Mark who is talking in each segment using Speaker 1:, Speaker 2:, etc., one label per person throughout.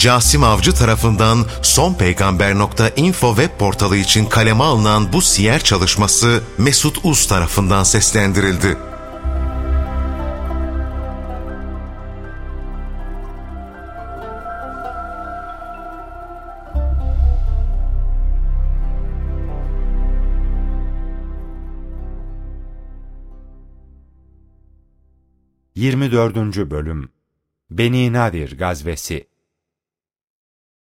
Speaker 1: Casim Avcı tarafından sonpeygamber.info web portalı için kaleme alınan bu siyer çalışması Mesut Uz tarafından seslendirildi.
Speaker 2: Yirmi dördüncü Bölüm Beni Nadir Gazvesi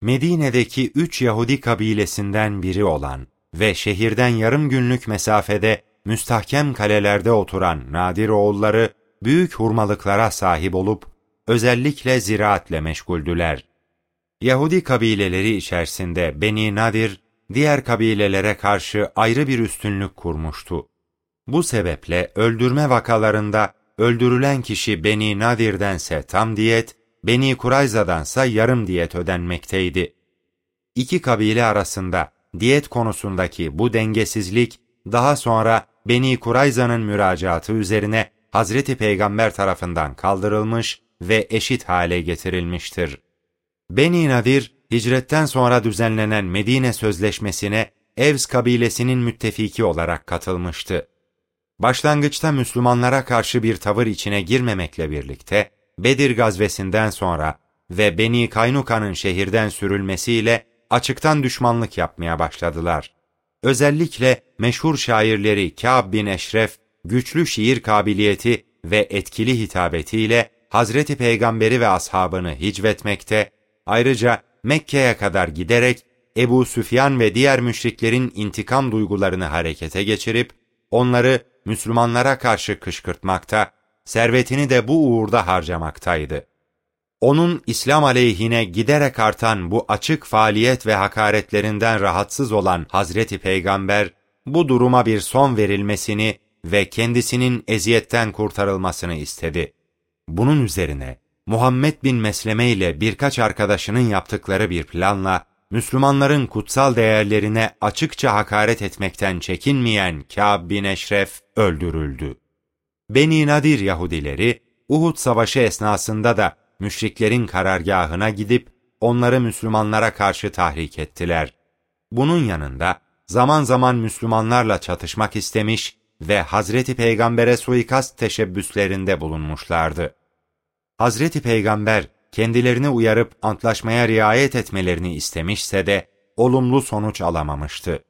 Speaker 2: Medine'deki üç Yahudi kabilesinden biri olan ve şehirden yarım günlük mesafede müstahkem kalelerde oturan Nadir oğulları büyük hurmalıklara sahip olup özellikle ziraatle meşguldüler. Yahudi kabileleri içerisinde Beni Nadir diğer kabilelere karşı ayrı bir üstünlük kurmuştu. Bu sebeple öldürme vakalarında öldürülen kişi Beni Nadir'dense tam diyet, Beni Kurayza'dansa yarım diyet ödenmekteydi. İki kabile arasında diyet konusundaki bu dengesizlik daha sonra Beni Kurayza'nın müracaatı üzerine Hazreti Peygamber tarafından kaldırılmış ve eşit hale getirilmiştir. Beni Nadir, hicretten sonra düzenlenen Medine Sözleşmesi'ne Evs kabilesinin müttefiki olarak katılmıştı. Başlangıçta Müslümanlara karşı bir tavır içine girmemekle birlikte, Bedir gazvesinden sonra ve Beni Kaynuka'nın şehirden sürülmesiyle açıktan düşmanlık yapmaya başladılar. Özellikle meşhur şairleri Kâb bin Eşref, güçlü şiir kabiliyeti ve etkili hitabetiyle Hazreti Peygamberi ve ashabını hicvetmekte, ayrıca Mekke'ye kadar giderek Ebu Süfyan ve diğer müşriklerin intikam duygularını harekete geçirip, onları Müslümanlara karşı kışkırtmakta, servetini de bu uğurda harcamaktaydı. Onun İslam aleyhine giderek artan bu açık faaliyet ve hakaretlerinden rahatsız olan Hazreti Peygamber, bu duruma bir son verilmesini ve kendisinin eziyetten kurtarılmasını istedi. Bunun üzerine Muhammed bin Mesleme ile birkaç arkadaşının yaptıkları bir planla Müslümanların kutsal değerlerine açıkça hakaret etmekten çekinmeyen Kâb bin Eşref öldürüldü. Beni Nadir Yahudileri Uhud Savaşı esnasında da müşriklerin karargahına gidip onları Müslümanlara karşı tahrik ettiler. Bunun yanında zaman zaman Müslümanlarla çatışmak istemiş ve Hazreti Peygamber'e suikast teşebbüslerinde bulunmuşlardı. Hazreti Peygamber kendilerini uyarıp antlaşmaya riayet etmelerini istemişse de olumlu sonuç alamamıştı.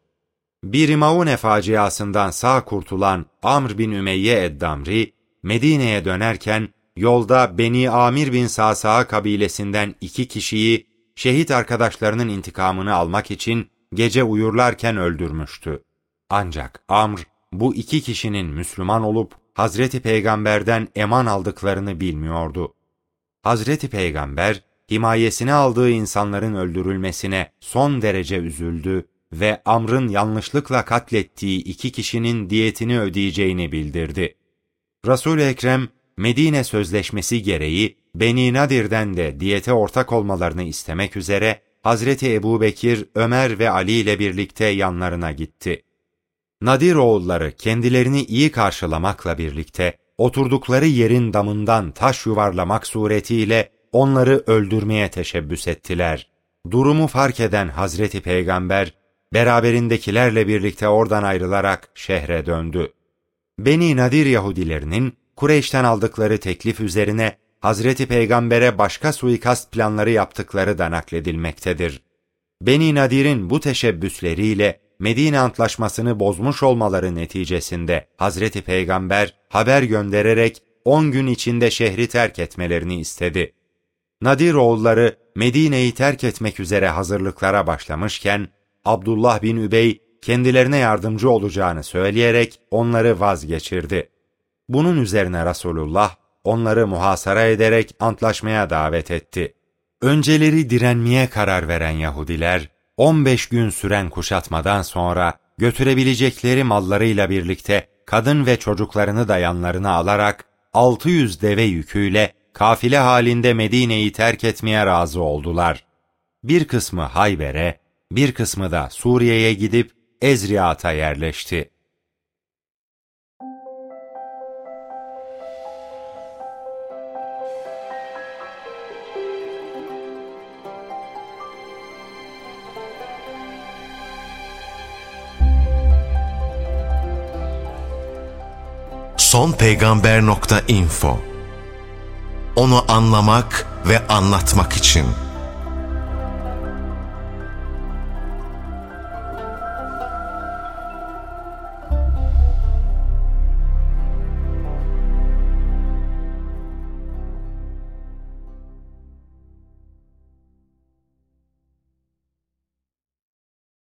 Speaker 2: Bir Maune faciasından sağ kurtulan Amr bin Ümeyye Eddamri, Medine'ye dönerken yolda Beni Amir bin Sasa kabilesinden iki kişiyi şehit arkadaşlarının intikamını almak için gece uyurlarken öldürmüştü. Ancak Amr bu iki kişinin Müslüman olup Hazreti Peygamber'den eman aldıklarını bilmiyordu. Hazreti Peygamber himayesine aldığı insanların öldürülmesine son derece üzüldü ve Amr'ın yanlışlıkla katlettiği iki kişinin diyetini ödeyeceğini bildirdi. Resul-i Ekrem Medine Sözleşmesi gereği Beni Nadir'den de diyete ortak olmalarını istemek üzere Hazreti Ebu Bekir, Ömer ve Ali ile birlikte yanlarına gitti. Nadir oğulları kendilerini iyi karşılamakla birlikte oturdukları yerin damından taş yuvarlamak suretiyle onları öldürmeye teşebbüs ettiler. Durumu fark eden Hazreti Peygamber, beraberindekilerle birlikte oradan ayrılarak şehre döndü. Beni Nadir Yahudilerinin Kureyş'ten aldıkları teklif üzerine Hazreti Peygamber'e başka suikast planları yaptıkları da nakledilmektedir. Beni Nadir'in bu teşebbüsleriyle Medine Antlaşması'nı bozmuş olmaları neticesinde Hazreti Peygamber haber göndererek 10 gün içinde şehri terk etmelerini istedi. Nadir oğulları Medine'yi terk etmek üzere hazırlıklara başlamışken Abdullah bin Übey kendilerine yardımcı olacağını söyleyerek onları vazgeçirdi. Bunun üzerine Resulullah onları muhasara ederek antlaşmaya davet etti. Önceleri direnmeye karar veren Yahudiler 15 gün süren kuşatmadan sonra götürebilecekleri mallarıyla birlikte kadın ve çocuklarını da yanlarına alarak 600 deve yüküyle kafile halinde Medine'yi terk etmeye razı oldular. Bir kısmı Hayber'e, bir kısmı da Suriye'ye gidip Ezriyat'a yerleşti.
Speaker 1: sonpeygamber.info Onu anlamak ve anlatmak için